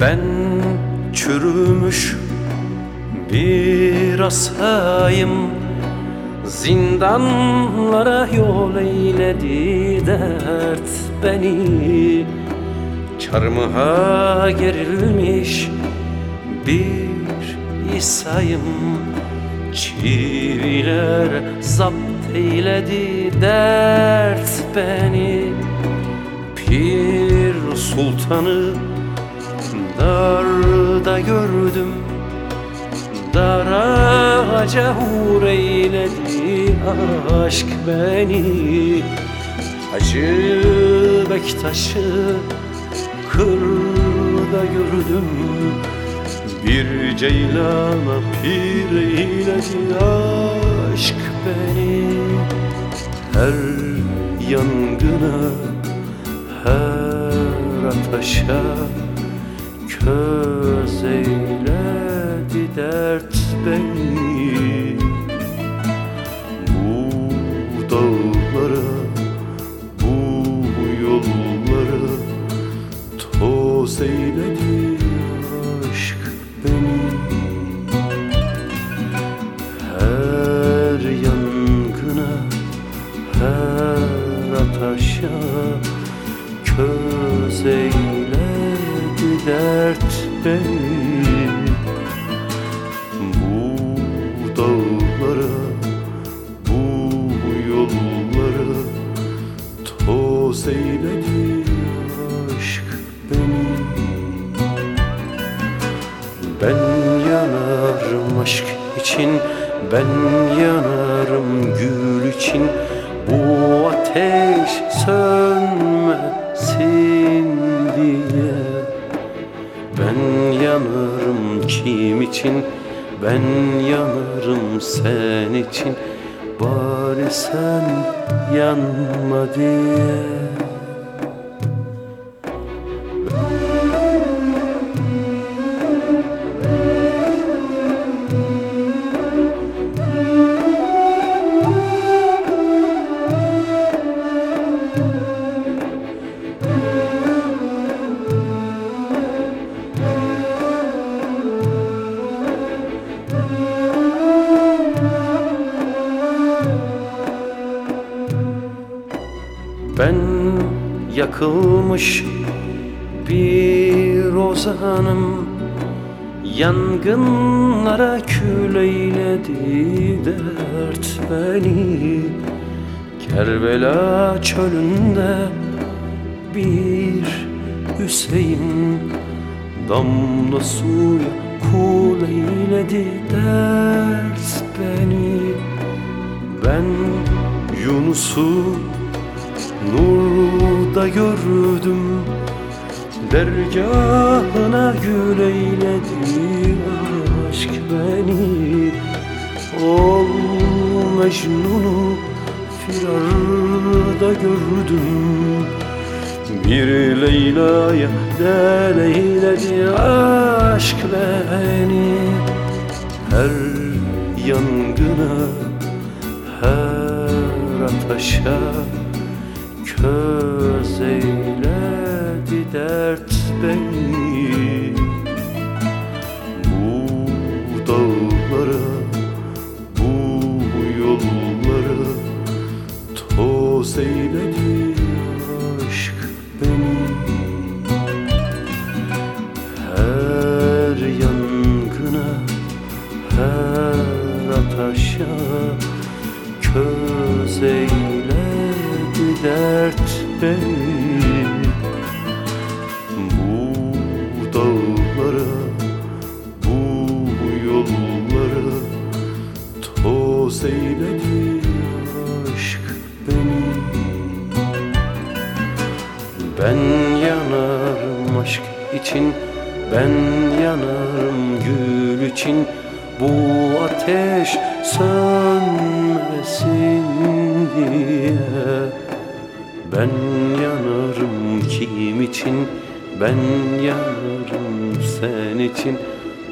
Ben çürümüş bir asayım Zindanlara yol eyledi dert beni. Çarmıha gerilmiş bir İsa'yım Çiviler zapt eyledi dert beni. Pir sultanı darda gördüm. Daraca hur eyledi aşk beni. Hacı Bektaş'ı kırda gördüm Bir ceylana pir eyledi aşk beni. Her yangına, her ateşe Köz eyledi dert beni eyledi dert beni Bu dağlara, bu yollara Toz eyledi aşk beni. Ben yanarım aşk için Ben yanarım gül için. Bu ateş sönmesin diye Ben yanarım kim için? Ben yanarım sen için. Bari sen yanma diye Ben yakılmış bir ozanım Yangınlara kül eyledi dert beni. Kerbela çölünde bir Hüseyin Damla suya kul eyledi dert beni. Ben Yunus'u Nurda gördüm Dergahına gül eyledi aşk beni. Ol Mecnun'u firarda gördüm Bir Leyla'ya del eyledi aşk beni. Her yangına, her ateşe Köz eyledi beni Bu dağlara, bu yollara Toz eyledi aşk beni. Ben yanarım aşk için Ben yanarım gül için. Bu ateş sönmesin diye Ben yanarım kim için? Ben yanarım sen için.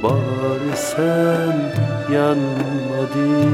Bari sen yanma diye